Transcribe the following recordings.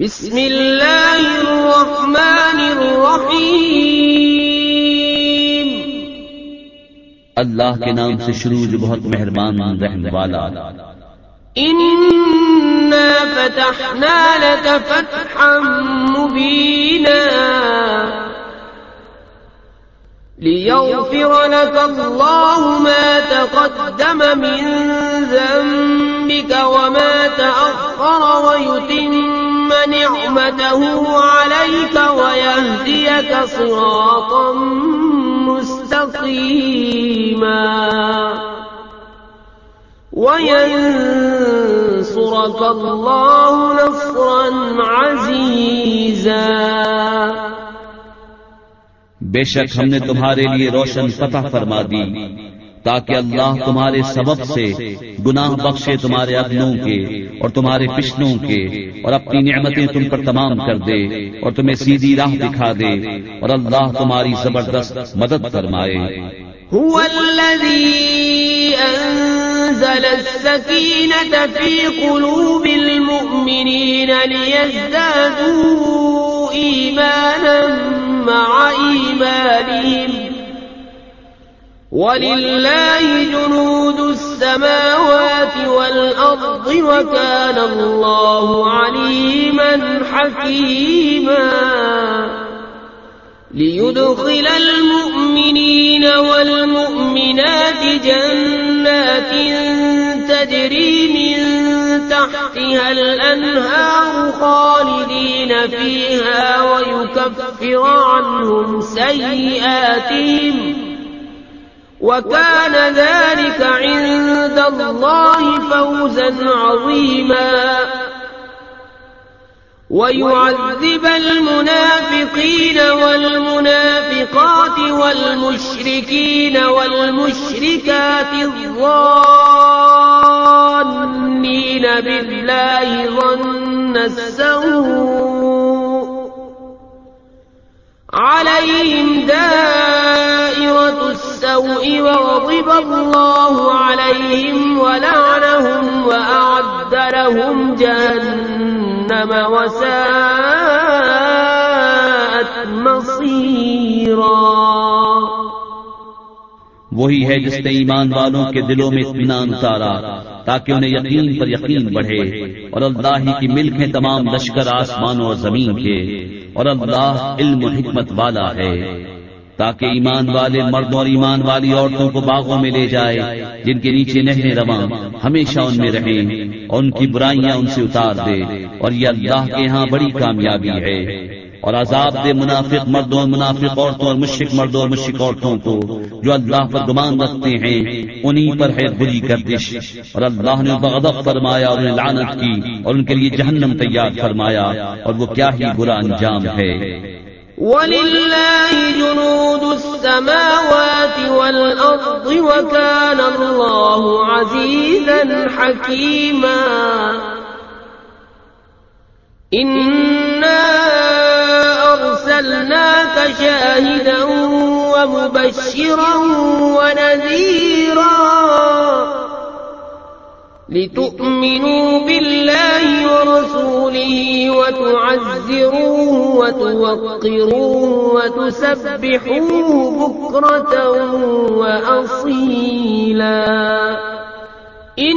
بسم اللہ الرحمن الرحیم اللہ کے نام سے شروع جو بہت مہربان رحم والا. انا فتحنا لك فتحا مبینا ليغفر لك الله ما تقدم من ذنبك وما تأخر ويتم نعمته عليك ويهديك صراطا مستقيما وينصرك الله نصرا عزيزا بے شک ہم نے تمہارے لیے روشن فتح فرما دی۔ تاکہ اللہ تمہارے سبب سے گناہ بخشے تمہارے ادنوں کے اور تمہارے پشنوں کے اور اپنی نعمتیں تم پر تمام کر دے اور تمہیں سیدھی راہ دکھا دے اور اللہ تمہاری زبردست مدد فرمائے۔ هو الذي أنزل السكينة في قلوب المؤمنين ليزدادوا إيمانا مع إيمانهم. ولله جنود السماوات والأرض وكان الله عليما حكيما ليدخل المؤمنين والمؤمنات جنات تجري من تحتها الأنهار خالدين فيها ويكفر عنهم سيئاتهم وكان ذلك عند الله فوزا عظيما. ويعذب المنافقين والمنافقات والمشركين والمشركات الظانين بالله ظن السوء. عليهم دائرة السوء وغضب الله عليهم ولعنهم وأعد لهم جهنم وساءت مصيرا وہی ہے جس نے ایمان والوں کے دلوں میں اطمینان اتارا تاکہ انہیں یقین پر یقین بڑھے اور اللہ ہی کی ملک ہے تمام لشکر آسمانوں اور زمین کے اور اللہ علم و حکمت والا ہے، تاکہ ایمان والے مردوں اور ایمان والی عورتوں کو باغوں میں لے جائے، جن کے نیچے نہریں رواں، ہمیشہ ان میں رہیں، اور ان کی برائیاں ان سے اتار دے، اور یہ اللہ کے ہاں بڑی کامیابی ہے۔ اور عذاب دے منافق مردوں اور منافق عورتوں اور مشرق مردوں اور مشرق عورتوں کو جو اللہ پر گمان رکھتے ہیں، انہی پر ہے بری گردش۔ اور اللہ نے بغضب فرمایا اور انہیں لعنت کی اور ان کے لیے جہنم تیار فرمایا اور وہ کیا ہی برا انجام ہے۔ ولله جنود السماوات والأرض وكان الله عزيزا حكيما إنا أرسلناك شاهدا ومبشرا ونذيرا لتؤمنوا بالله ورسوله وتعزروه وتوقروه وتسبحوه بكرة وأصيلا إن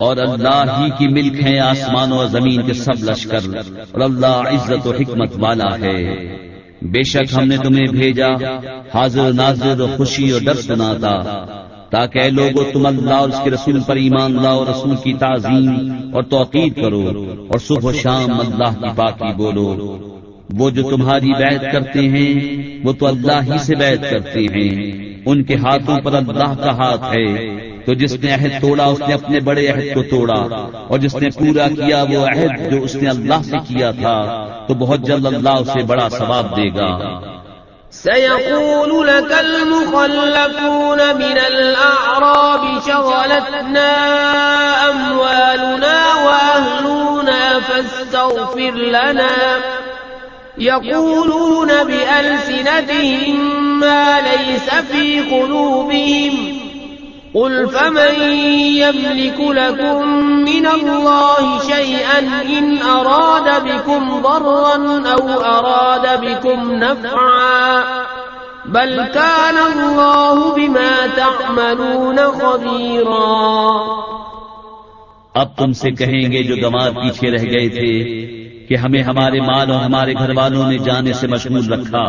اور اللہ ہی کی ملک ہے آسمان و زمین کے سب لشکر، اور اللہ عزت و حکمت والا ہے۔ بے شک ہم نے تمہیں بھیجا، حاضر ناظر و خوشی اور ڈر سناتا، تاکہ اے لوگوں تم اللہ اور اس کے رسول پر ایمان لاؤ رسول کی تعظیم اور توقیر کرو، اور صبح و شام اللہ کی پاکی بولو۔ وہ جو تمہاری بیعت کرتے ہیں، وہ تو اللہ ہی سے بیعت کرتے ہیں۔ ان کے ہاتھوں پر اللہ کا ہاتھ ہے۔ تو جس نے عہد توڑا، اس نے اپنے بڑے عہد کو توڑا۔ اور جس نے پورا کیا، وہ عہد جو اس نے اللہ سے کیا تھا، تو بہت جلد اللہ اسے بڑا ثواب دے گا۔ سيقول لك المخلفون من الأعراب شغلتنا أموالنا وأهلنا فاستغفر لنا يقولون بألسنتهم ما ليس في قلوبهم قل فمن يملك لكم من الله شيئا إن أراد بكم ضرا أو أراد بكم نفعا بل كان الله بما تعملون خبيرا اب تم سے کہیں گے جو گمار پیچھے رہ گئے تھے کہ ہمیں ہمارے مال اور ہمارے گھر والوں نے جانے سے مشغول رکھا،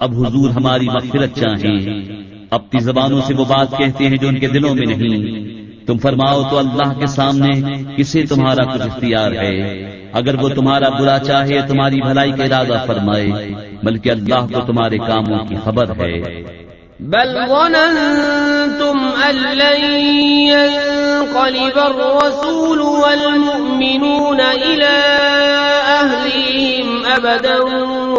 اب حضور ہماری مغفرت چاہیں۔ اپنی زبانوں سے وہ بات کہتے ہیں جو ان کے دلوں میں نہیں۔ تم فرماؤ تو اللہ کے سامنے کسے تمہارا کچھ اختیار ہے۔ اگر وہ تمہارا برا چاہے، تمہاری بھلائی کا ارادہ فرمائے، بلکہ اللہ کو تمہارے کاموں کی خبر ہے۔ بل ظننتم أن لن ينقلب الرسول والمؤمنون إلى أهلهم أبدا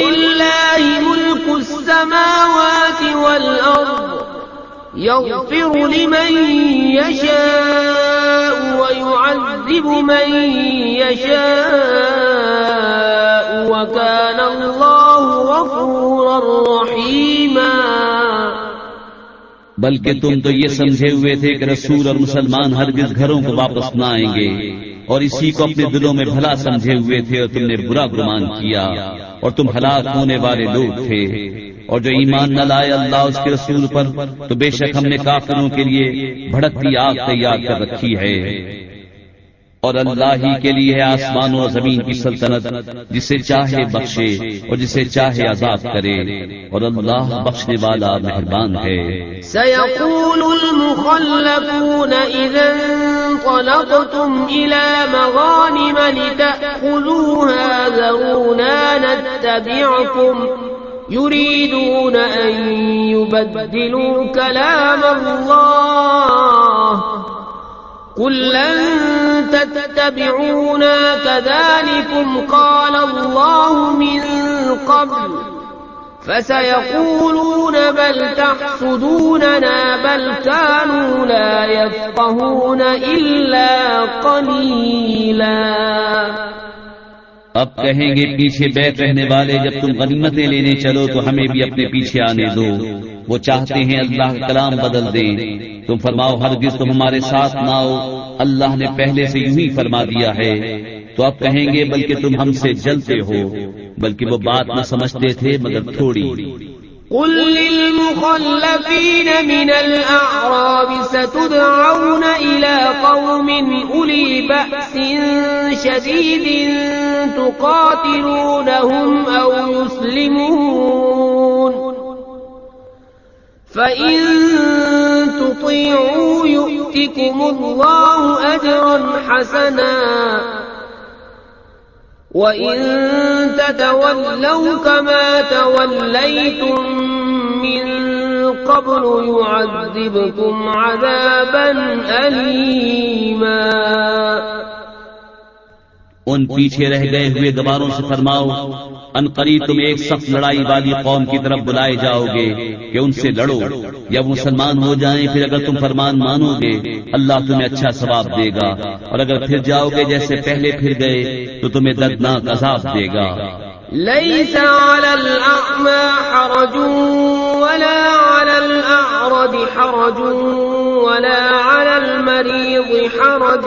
ولله ملك السماوات والأرض يغفر لمن يشاء ويعذب من يشاء وكان الله غفورا رحيما بلکہ تم تو یہ سمجھے ہوئے تھے کہ رسول اور مسلمان ہرگز گھروں کو واپس نہ آئیں گے اور اسی کو اپنے دلوں میں بھلا سمجھے ہوئے تھے اور تم نے برا گمان کیا۔ اور تم ہلاک ہونے والے لوگ تھے۔ اور جو ایمان نہ لائے اللہ اس کے رسول پر، تو بے شک ہم نے کافروں کے لیے بھڑکتی آگ تیار کر رکھی ہے۔ اور اللہ ہی کے لیے ہے آسمان و زمین کی سلطنت جسے چاہے بخشے اور جسے چاہے عذاب کرے اور اللہ بخشنے والا مہربان ہے۔ سيقول المخلفون إذا انطلقتم إلى مغانم لتأخذوها ذرونا نتبعكم يريدون أن يبدلوا كلام الله قل لن تتبعونا كذلكم قال الله من قبل فسيقولون بل تحسدوننا بل كانوا لا يفقهون إلا قليلا اب کہیں گے پیچھے بیٹھ رہنے والے جب تم غنیمتیں لینے چلو تو ہمیں بھی اپنے پیچھے آنے دو۔ وہ چاہتے ہیں اللہ کا کلام بدل دیں تم فرماؤ، ہرگز تم ہمارے ساتھ نہ آؤ اللہ نے پہلے سے یوں ہی فرما دیا ہے۔ تو اب کہیں گے، بلکہ تم ہم سے جلتے ہو۔ بلکہ وہ بات نہ سمجھتے تھے، مگر تھوڑی۔ قل للمخلفين من الأعراب ستدعون إلى قوم أولي بأس شديد تقاتلونهم أو يسلمون فَإِن تطيعوا يؤتكم الله أجرا حسنا وإن تتولوا كما توليتم ان پیچھے رہ گئے ہوئے گباروں سے فرماؤ، ان قریب تم ایک سخت لڑائی والی قوم کی طرف بلائے جاؤ گے کہ ان سے لڑو۔ یا مسلمان ہو جائیں، پھر اگر تم فرمان مانو گے، اللہ تمہیں اچھا ثواب دے گا۔ اور اگر پھر جاؤ گے جیسے پہلے پھر گئے، تو تمہیں دردناک عذاب دے گا۔ ليس على الأعمى حرج ولا على الأعرج حرج ولا على المريض حرج.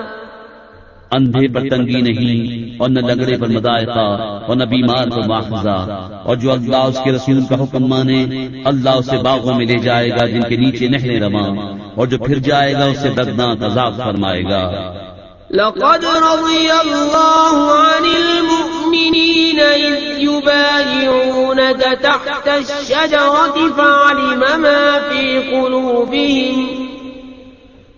اندھے پر تنگی نہیں اور نہ لگڑے پر مدائقہ اور نہ بیمار پر ماخذہ اور جو اللہ اس کے رسول کا حکم مانے اللہ اسے باغوں میں لے جائے گا جن کے نیچے نہریں رواں اور جو پھر جائے گا اسے دردناک عذاب فرمائے گا۔ لقد رضي الله عن المؤمنين إذ يبايعونك تحت الشجرة فعلم ما في قلوبهم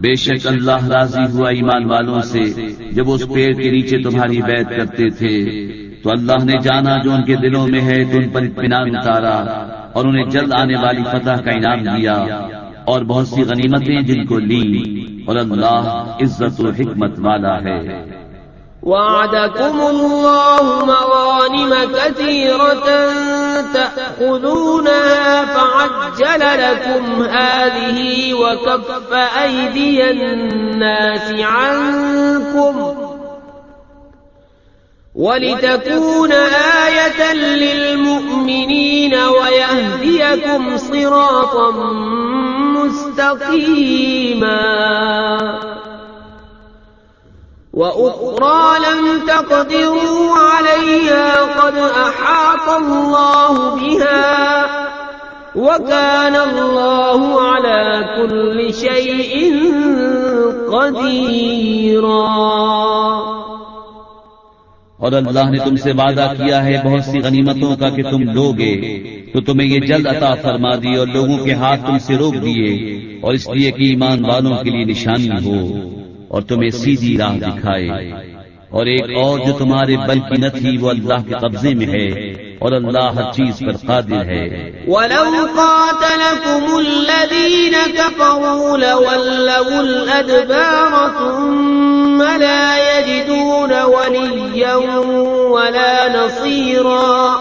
بے شک اللہ راضی ہوا ایمان والوں سے جب اس پیڑ کے نیچے تمہاری بیعت کرتے تھے تو اللہ نے جانا جو ان کے دلوں میں ہے تو ان پر اطمینان اتارا اور انہیں جلد آنے والی فتح کا انعام دیا اور بہت سی غنیمتیں جن کو لی اور اللہ عزت و حکمت والا ہے۔ وعدكم الله مغانم كثيرة تأخذونها فعجل لكم هذه وكف أيدي الناس عنكم ولتكون آية للمؤمنين ويهديكم صراطا مستقيما وأخرى لم تقدروا عليها قد أحاط الله بها وكان الله على كل شيء قديرا. اور اللہ نے تم سے وعدہ کیا ہے بہت سی غنیمتوں کا کہ تم لوگے، تو تمہیں یہ جلد عطا فرما دی اور لوگوں کے ہاتھ تم سے روک دیے، اور اس لیے کہ ایمان والوں کے لیے نشانی ہو۔ اور تمہیں سیدھی راہ دکھائے۔ اور ایک اور جو تمہارے بل کی نہ تھی، وہ اللہ کے قبضے میں ہے اور اللہ ہر چیز پر قادر ہے۔ وَلَوْ قَاتَلَكُمُ الَّذِينَ كَفَرُوا لَوَلَّوُا الْأَدْبَارَ ثُمَّ لَا يَجِدُونَ وَلِيًّا وَلَا نَصِيرًا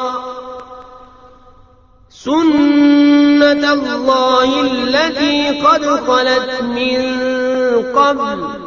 سُنَّةَ اللَّهِ الَّتِي قَدْ خَلَتْ مِن قَبْلُ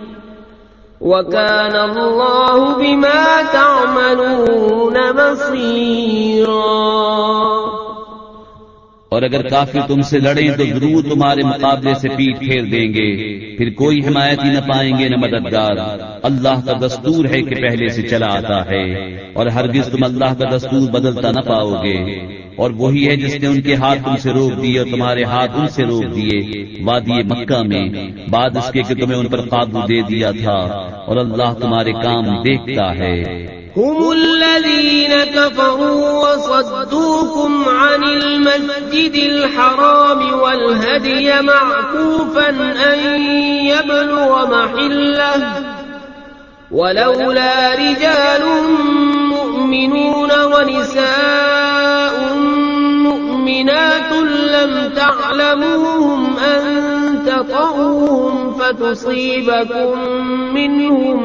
وكان الله بما تعملون بصيرا. اور اگر کافی تم سے لڑیں تو ضرور تمہارے مقابلے سے پیٹ پھیر دیں گے، پھر کوئی حمایت ہی نہ پائیں گے، نہ مددگار۔ اللہ کا دستور ہے کہ پہلے سے چلا آتا ہے، اور ہرگز تم اللہ کا دستور بدلتا نہ پاؤ گے۔ اور وہی ہے جس نے ان کے ہاتھ تم سے روک دیے اور تمہارے ہاتھ ان سے روک دیے۔ وادی مکہ میں بعد اس کے کہ تمہیں ان پر قابو دے دیا تھا اور اللہ تمہارے کام دیکھتا ہے۔ هم الذين كفروا وصدوكم عن المسجد الحرام والهدي معكوفا أن يبلغ محله ولولا رجال مؤمنون ونساء مؤمنات لم تعلموهم أن تطعوهم فتصيبكم منهم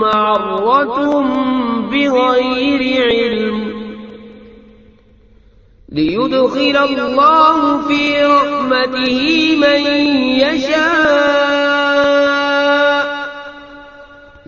معرة بغير علم ليدخل الله في رحمته من يشاء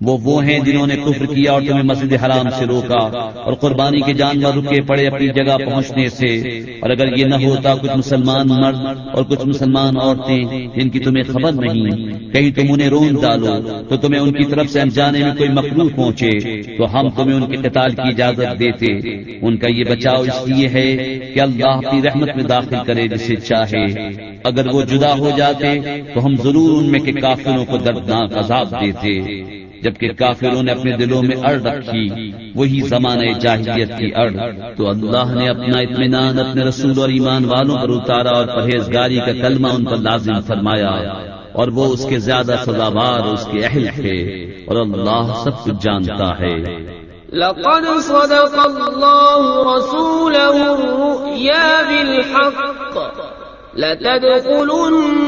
وہ وہ ہیں جنہوں نے کفر کیا اور تمہیں مسجد حرام سے روکا اور قربانی کے جانور رکے پڑے اپنی جگہ پہنچنے سے۔ اور اگر یہ نہ ہوتا کچھ مسلمان مرد اور کچھ مسلمان عورتیں جن کی تمہیں خبر نہیں، کہیں تم انہیں رون ڈالو، تو تمہیں ان کی طرف سے انجانے میں کوئی مخلوق پہنچے، تو ہم تمہیں ان کے قتال کی اجازت دیتے۔ ان کا یہ بچاؤ اس لیے ہے کہ اللہ اپنی رحمت میں داخل کرے جسے چاہے۔ اگر وہ جدا ہو جاتے، تو ہم ضرور ان میں کے کافروں کو دردناک عذاب دیتے۔ جبکہ کافروں نے اپنے دلوں میں اڑ رکھی وہی زمانہ جاہلیت کی اڑ تو اللہ نے اپنا اطمینان اپنے رسول اور ایمان والوں پر اتارا اور پرہیزگاری کا کلمہ ان پر لازم فرمایا۔ اور وہ اس کے زیادہ سزاوار اس کے اہل تھے۔ اور اللہ سب کچھ جانتا ہے۔ لقد صدق الله رسوله الرؤيا بالحق۔ لتدخلن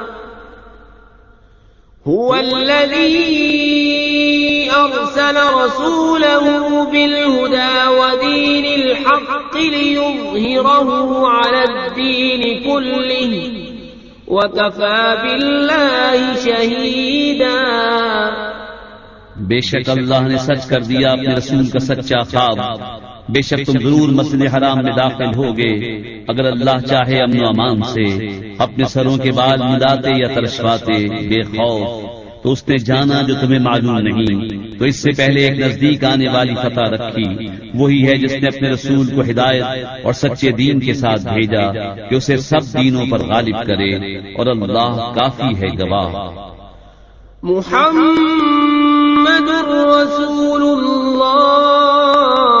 هو الذي أرسل رسوله بالهدى ودين الحق ليظهره على الدين كله وكفى بالله شهيدا. بے شک اللہ نے سچ کر دیا اپنے رسول کا سچا خواب۔ بے شک تم ضرور مسجد حرام میں داخل ہوگے۔ اگر اللہ چاہے امن و امان سے، اپنے سروں کے بال ملاتے یا ترشواتے بے خوف۔ تو اس نے جانا جو تمہیں معلوم نہیں۔ تو اس سے پہلے ایک نزدیک آنے والی فتح رکھی۔ وہی ہے جس نے اپنے رسول کو ہدایت اور سچے دین کے ساتھ بھیجا کہ اسے سب دینوں پر غالب کرے اور اللہ کافی ہے گواہ۔ محمد رسول الله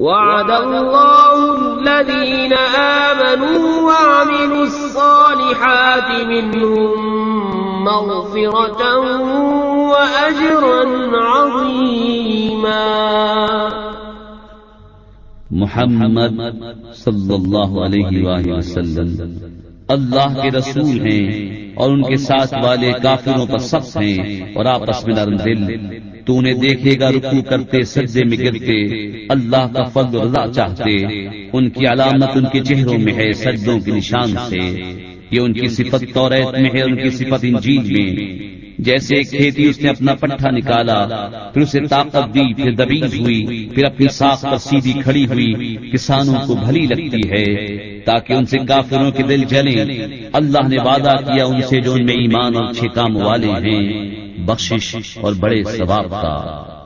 وعد الله الذين آمنوا وعملوا الصالحات منهم مغفرة وأجرا عظيما. محمد صلی اللہ علیہ وآلہ وسلم اللہ کے رسول ہیں اور ان کے ساتھ والے کافروں پر سخت ہیں اور آپس میں نرم دل تو انہیں دیکھے گا رکو کرتے سجدے میں گرتے اللہ کا فضل رضا چاہتے۔ ان کی علامت ان کے چہروں میں ہے سجدوں کے نشان سے۔ یہ ان کی صفت توریت میں ہے ان کی صفت انجیل میں۔ جیسے ایک کھیتی اس نے اپنا پٹھا نکالا پھر اسے طاقت دی پھر دبیز ہوئی پھر اپنی ساخ پر سیدھی کھڑی ہوئی کسانوں کو بھلی لگتی ہے۔ تاکہ ان سے کافروں کے دل جلیں۔ اللہ نے وعدہ کیا ان سے جو ان میں ایمان اور اچھے کام والے ہیں، بخشش اور بڑے ثواب کا۔